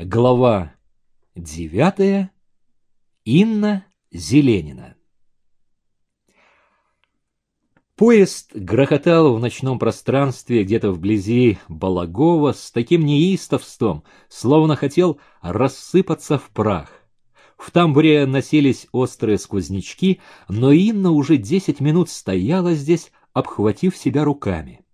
Глава девятая. Инна Зеленина. Поезд грохотал в ночном пространстве где-то вблизи Балагова с таким неистовством, словно хотел рассыпаться в прах. В тамбуре носились острые сквознячки, но Инна уже десять минут стояла здесь, обхватив себя руками.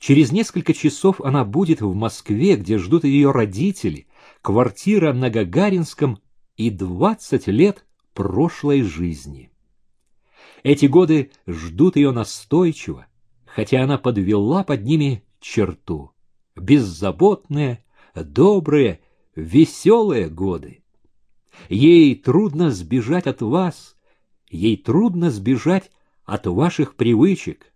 Через несколько часов она будет в Москве, где ждут ее родители, квартира на Гагаринском и двадцать лет прошлой жизни. Эти годы ждут ее настойчиво, хотя она подвела под ними черту. Беззаботные, добрые, веселые годы. Ей трудно сбежать от вас, ей трудно сбежать от ваших привычек,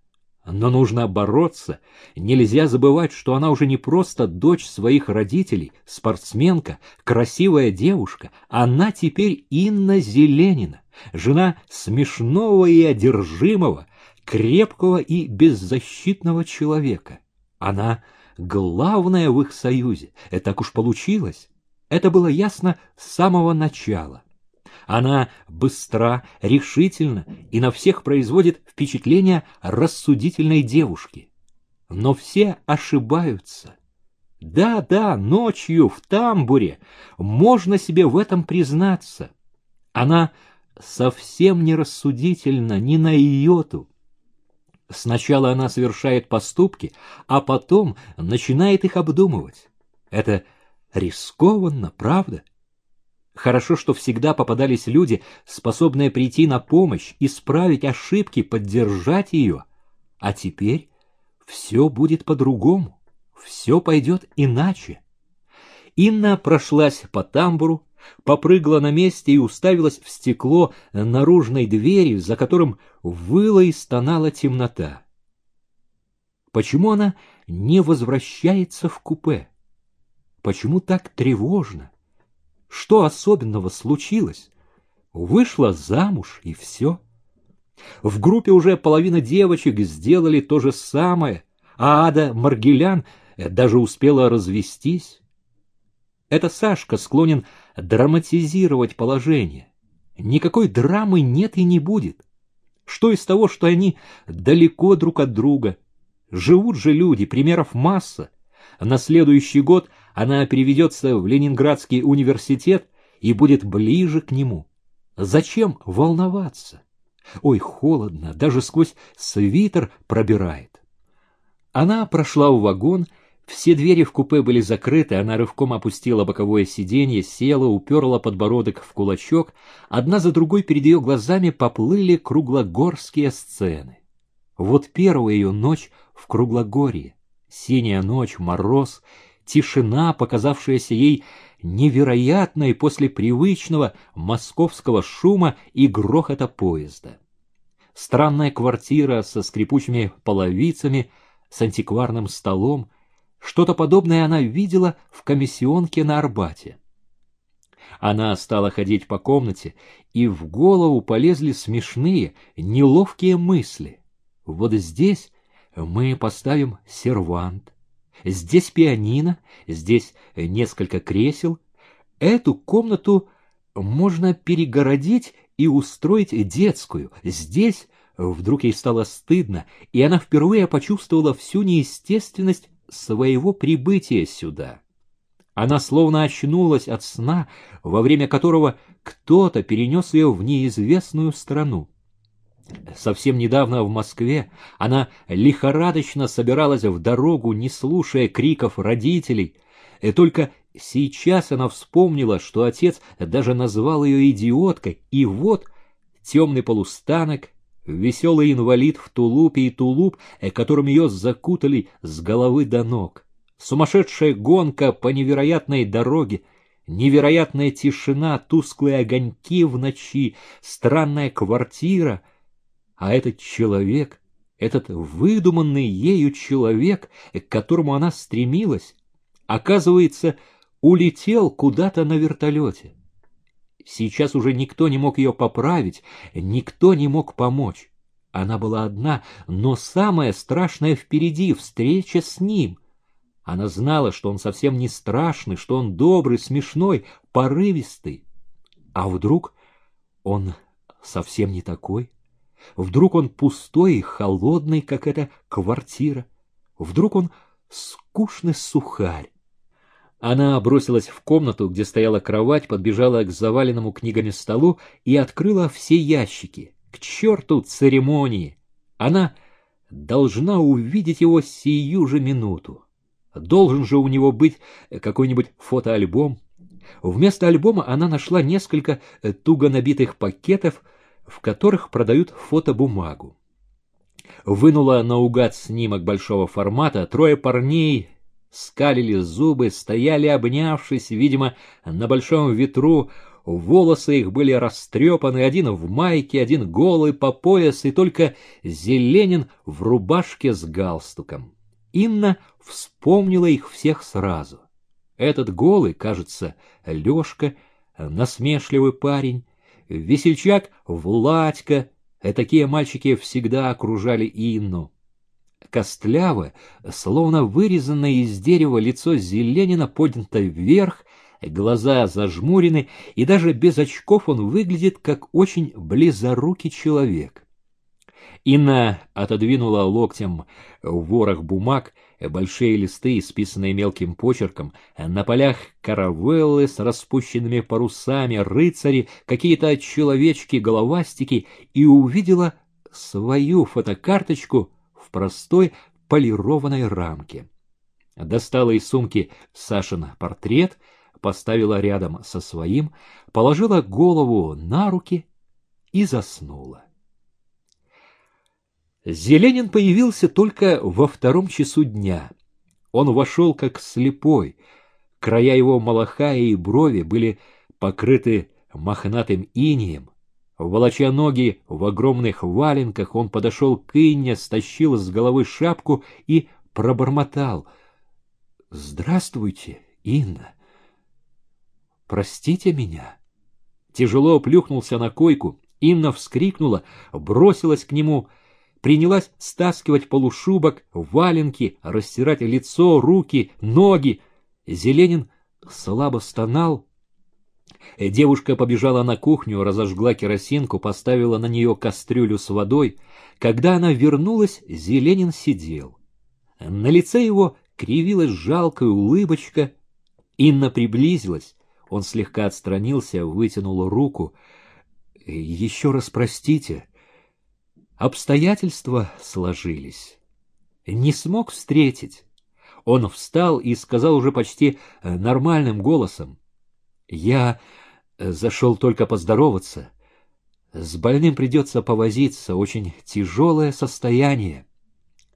но нужно бороться. Нельзя забывать, что она уже не просто дочь своих родителей, спортсменка, красивая девушка. Она теперь Инна Зеленина, жена смешного и одержимого, крепкого и беззащитного человека. Она главная в их союзе. Это так уж получилось. Это было ясно с самого начала. Она быстра, решительна и на всех производит впечатление рассудительной девушки. Но все ошибаются. Да-да, ночью в тамбуре можно себе в этом признаться. Она совсем не рассудительна ни на йоту. Сначала она совершает поступки, а потом начинает их обдумывать. Это рискованно, правда? — Хорошо, что всегда попадались люди, способные прийти на помощь, исправить ошибки, поддержать ее. А теперь все будет по-другому, все пойдет иначе. Инна прошлась по тамбуру, попрыгала на месте и уставилась в стекло наружной двери, за которым выла и стонала темнота. Почему она не возвращается в купе? Почему так тревожно? Что особенного случилось? Вышла замуж, и все. В группе уже половина девочек сделали то же самое, а Ада Маргелян даже успела развестись. Это Сашка склонен драматизировать положение. Никакой драмы нет и не будет. Что из того, что они далеко друг от друга? Живут же люди, примеров масса. На следующий год она переведется в Ленинградский университет и будет ближе к нему. Зачем волноваться? Ой, холодно, даже сквозь свитер пробирает. Она прошла в вагон, все двери в купе были закрыты, она рывком опустила боковое сиденье, села, уперла подбородок в кулачок, одна за другой перед ее глазами поплыли круглогорские сцены. Вот первая ее ночь в Круглогорье, синяя ночь, мороз, тишина, показавшаяся ей невероятной после привычного московского шума и грохота поезда. Странная квартира со скрипучими половицами, с антикварным столом, что-то подобное она видела в комиссионке на Арбате. Она стала ходить по комнате, и в голову полезли смешные, неловкие мысли. Вот здесь мы поставим сервант, Здесь пианино, здесь несколько кресел. Эту комнату можно перегородить и устроить детскую. Здесь вдруг ей стало стыдно, и она впервые почувствовала всю неестественность своего прибытия сюда. Она словно очнулась от сна, во время которого кто-то перенес ее в неизвестную страну. Совсем недавно в Москве она лихорадочно собиралась в дорогу, не слушая криков родителей. И только сейчас она вспомнила, что отец даже назвал ее идиоткой, и вот темный полустанок, веселый инвалид в тулупе и тулуп, э, которым ее закутали с головы до ног. Сумасшедшая гонка по невероятной дороге, невероятная тишина, тусклые огоньки в ночи, странная квартира — а этот человек, этот выдуманный ею человек, к которому она стремилась, оказывается, улетел куда-то на вертолете. Сейчас уже никто не мог ее поправить, никто не мог помочь. Она была одна, но самое страшное впереди — встреча с ним. Она знала, что он совсем не страшный, что он добрый, смешной, порывистый. А вдруг он совсем не такой? Вдруг он пустой и холодный, как эта квартира? Вдруг он скучный сухарь? Она бросилась в комнату, где стояла кровать, подбежала к заваленному книгами столу и открыла все ящики. К черту церемонии! Она должна увидеть его сию же минуту. Должен же у него быть какой-нибудь фотоальбом. Вместо альбома она нашла несколько туго набитых пакетов, в которых продают фотобумагу. Вынула наугад снимок большого формата, трое парней скалили зубы, стояли обнявшись, видимо, на большом ветру, волосы их были растрепаны, один в майке, один голый по пояс, и только Зеленин в рубашке с галстуком. Инна вспомнила их всех сразу. Этот голый, кажется, Лёшка, насмешливый парень, весельчак Владька, такие мальчики всегда окружали Инну. Костляво, словно вырезанное из дерева лицо Зеленина поднято вверх, глаза зажмурены, и даже без очков он выглядит как очень близорукий человек. Инна отодвинула локтем ворох бумаг, большие листы, исписанные мелким почерком, на полях каравеллы с распущенными парусами, рыцари, какие-то человечки-головастики, и увидела свою фотокарточку в простой полированной рамке. Достала из сумки Сашин портрет, поставила рядом со своим, положила голову на руки и заснула. Зеленин появился только во втором часу дня. Он вошел как слепой. Края его малахая и брови были покрыты мохнатым инием. Волоча ноги в огромных валенках, он подошел к Инне, стащил с головы шапку и пробормотал. — Здравствуйте, Инна. Простите меня. Тяжело плюхнулся на койку. Инна вскрикнула, бросилась к нему — принялась стаскивать полушубок, валенки, растирать лицо, руки, ноги. Зеленин слабо стонал. Девушка побежала на кухню, разожгла керосинку, поставила на нее кастрюлю с водой. Когда она вернулась, Зеленин сидел. На лице его кривилась жалкая улыбочка. Инна приблизилась. Он слегка отстранился, вытянул руку. — Еще раз простите, Обстоятельства сложились. Не смог встретить. Он встал и сказал уже почти э, нормальным голосом. «Я э, зашел только поздороваться. С больным придется повозиться, очень тяжелое состояние».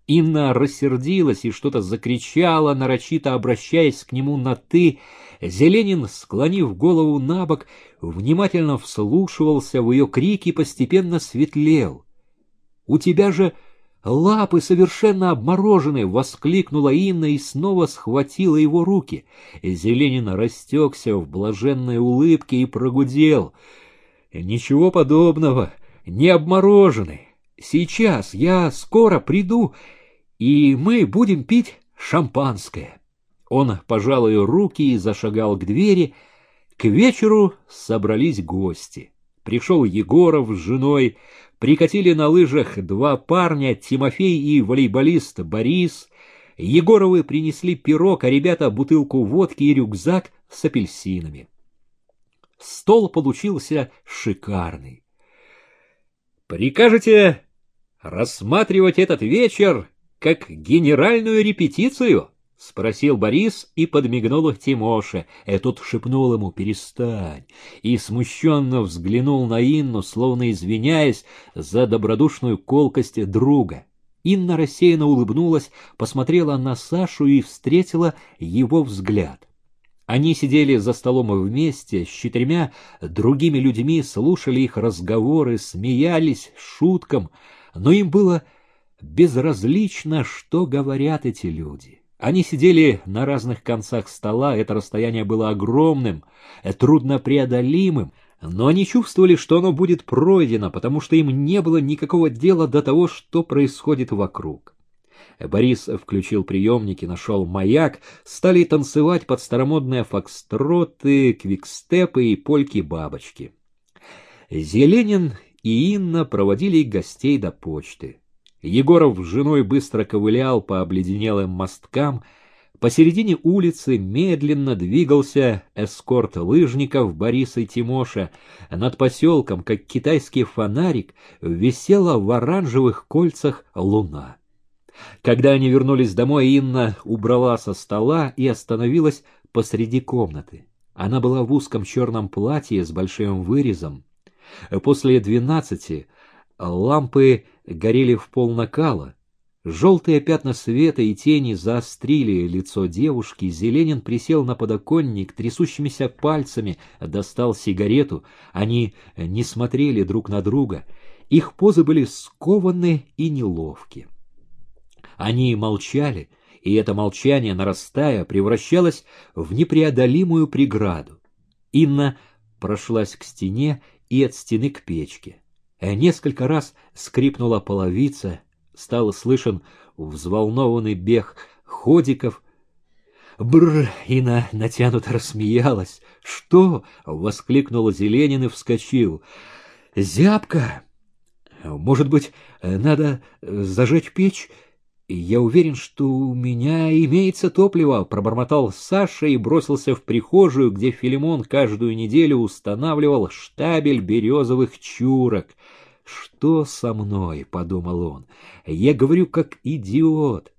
Инна рассердилась и что-то закричала, нарочито обращаясь к нему на «ты». Зеленин, склонив голову на бок, внимательно вслушивался в ее крики и постепенно светлел. У тебя же лапы совершенно обморожены!» — воскликнула Инна и снова схватила его руки. Зеленин растекся в блаженной улыбке и прогудел. «Ничего подобного, не обморожены. Сейчас я скоро приду, и мы будем пить шампанское». Он пожал ее руки и зашагал к двери. К вечеру собрались гости. Пришел Егоров с женой, прикатили на лыжах два парня, Тимофей и волейболист Борис. Егоровы принесли пирог, а ребята бутылку водки и рюкзак с апельсинами. Стол получился шикарный. «Прикажете рассматривать этот вечер как генеральную репетицию?» — спросил Борис и подмигнул их Тимоше. Этот шепнул ему «перестань» и смущенно взглянул на Инну, словно извиняясь за добродушную колкость друга. Инна рассеянно улыбнулась, посмотрела на Сашу и встретила его взгляд. Они сидели за столом вместе с четырьмя другими людьми, слушали их разговоры, смеялись шуткам, но им было безразлично, что говорят эти люди. Они сидели на разных концах стола, это расстояние было огромным, э, труднопреодолимым, но они чувствовали, что оно будет пройдено, потому что им не было никакого дела до того, что происходит вокруг. Борис включил приемники, нашел маяк, стали танцевать под старомодные фокстроты, квикстепы и польки-бабочки. Зеленин и Инна проводили гостей до почты. Егоров с женой быстро ковылял по обледенелым мосткам. Посередине улицы медленно двигался эскорт лыжников Бориса и Тимоша. Над поселком, как китайский фонарик, висела в оранжевых кольцах луна. Когда они вернулись домой, Инна убрала со стола и остановилась посреди комнаты. Она была в узком черном платье с большим вырезом. После двенадцати лампы горели в пол накала. Желтые пятна света и тени заострили лицо девушки. Зеленин присел на подоконник, трясущимися пальцами достал сигарету. Они не смотрели друг на друга. Их позы были скованы и неловки. Они молчали, и это молчание, нарастая, превращалось в непреодолимую преграду. Инна прошлась к стене и от стены к печке. Э, несколько раз скрипнула половица, стал слышен взволнованный бег ходиков. Бр! Инна натянуто рассмеялась. «Что?» — воскликнул Зеленин и вскочил. «Зябко! Может быть, надо зажечь печь?» «Я уверен, что у меня имеется топливо», — пробормотал Саша и бросился в прихожую, где Филимон каждую неделю устанавливал штабель березовых чурок. «Что со мной?» — подумал он. «Я говорю как идиот.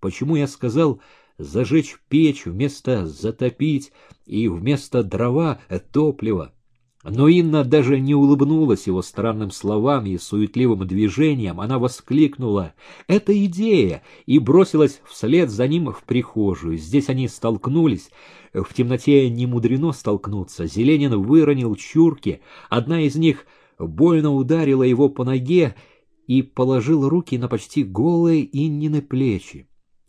Почему я сказал зажечь печь вместо затопить и вместо дрова топливо?» Но Инна даже не улыбнулась его странным словам и суетливым движением. Она воскликнула «Это идея!» и бросилась вслед за ним в прихожую. Здесь они столкнулись. В темноте не мудрено столкнуться. Зеленин выронил чурки. Одна из них больно ударила его по ноге и положил руки на почти голые Иннины плечи.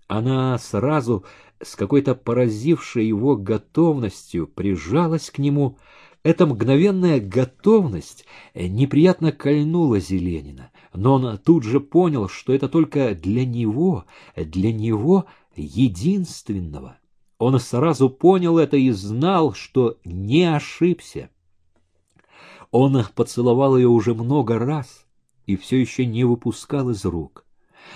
Она сразу, с какой-то поразившей его готовностью, прижалась к нему, эта мгновенная готовность неприятно кольнула Зеленина, но он тут же понял, что это только для него, для него единственного. Он сразу понял это и знал, что не ошибся. Он поцеловал ее уже много раз и все еще не выпускал из рук.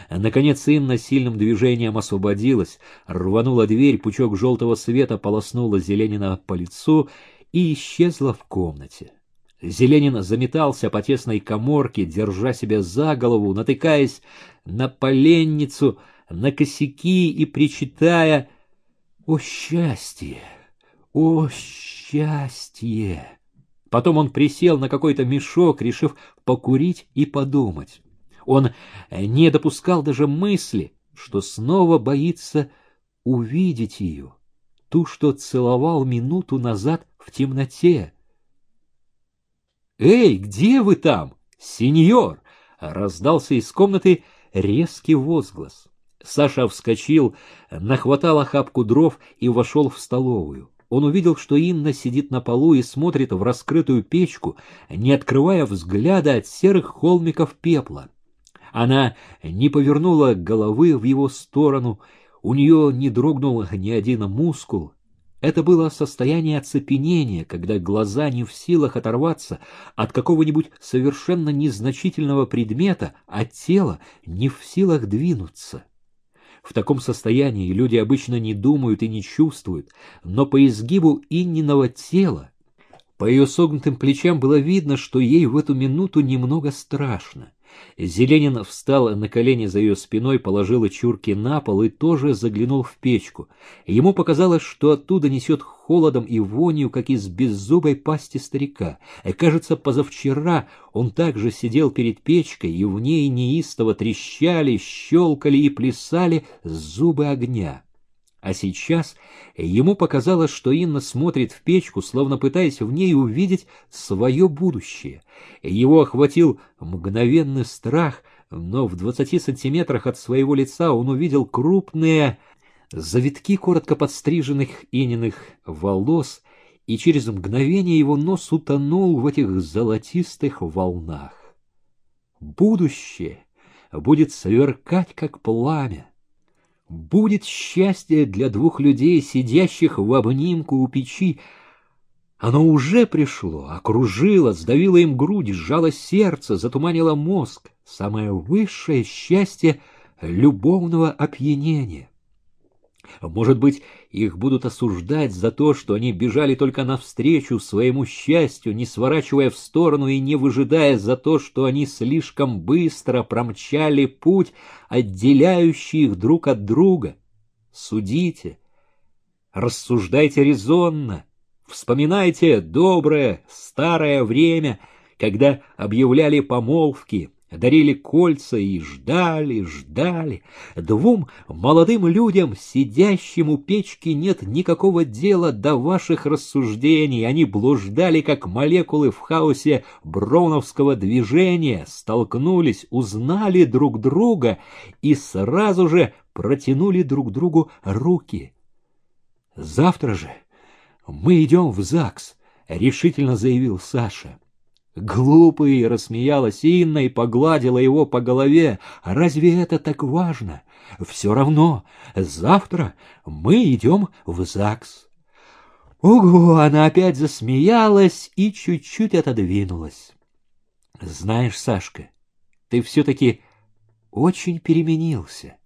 Наконец Инна сильным движением освободилась, рванула дверь, пучок желтого света полоснула Зеленина по лицу, и исчезла в комнате. Зеленин заметался по тесной коморке, держа себя за голову, натыкаясь на поленницу, на косяки и причитая «О счастье! О счастье!» Потом он присел на какой-то мешок, решив покурить и подумать. Он не допускал даже мысли, что снова боится увидеть ее, ту, что целовал минуту назад в темноте. «Эй, где вы там, сеньор?» — раздался из комнаты резкий возглас. Саша вскочил, нахватал охапку дров и вошел в столовую. Он увидел, что Инна сидит на полу и смотрит в раскрытую печку, не открывая взгляда от серых холмиков пепла. Она не повернула головы в его сторону, у нее не дрогнул ни один мускул, это было состояние оцепенения, когда глаза не в силах оторваться от какого-нибудь совершенно незначительного предмета, а тело не в силах двинуться. В таком состоянии люди обычно не думают и не чувствуют, но по изгибу инниного тела, по ее согнутым плечам было видно, что ей в эту минуту немного страшно. Зеленин встал на колени за ее спиной, положил чурки на пол и тоже заглянул в печку. Ему показалось, что оттуда несет холодом и вонью, как из беззубой пасти старика. И, кажется, позавчера он также сидел перед печкой, и в ней неистово трещали, щелкали и плясали зубы огня. А сейчас ему показалось, что Инна смотрит в печку, словно пытаясь в ней увидеть свое будущее. Его охватил мгновенный страх, но в двадцати сантиметрах от своего лица он увидел крупные завитки коротко подстриженных Ининых волос, и через мгновение его нос утонул в этих золотистых волнах. Будущее будет сверкать, как пламя. Будет счастье для двух людей, сидящих в обнимку у печи. Оно уже пришло, окружило, сдавило им грудь, сжало сердце, затуманило мозг. Самое высшее счастье любовного опьянения. Может быть, их будут осуждать за то, что они бежали только навстречу своему счастью, не сворачивая в сторону и не выжидая за то, что они слишком быстро промчали путь, отделяющий их друг от друга. Судите, рассуждайте резонно, вспоминайте доброе старое время, когда объявляли помолвки, дарили кольца и ждали, ждали. Двум молодым людям, сидящим у печки, нет никакого дела до ваших рассуждений. Они блуждали, как молекулы в хаосе броуновского движения, столкнулись, узнали друг друга и сразу же протянули друг другу руки. «Завтра же мы идем в ЗАГС», — решительно заявил Саша. Глупый, рассмеялась Инна и погладила его по голове. Разве это так важно? Все равно, завтра мы идем в ЗАГС. Ого, она опять засмеялась и чуть-чуть отодвинулась. Знаешь, Сашка, ты все-таки очень переменился.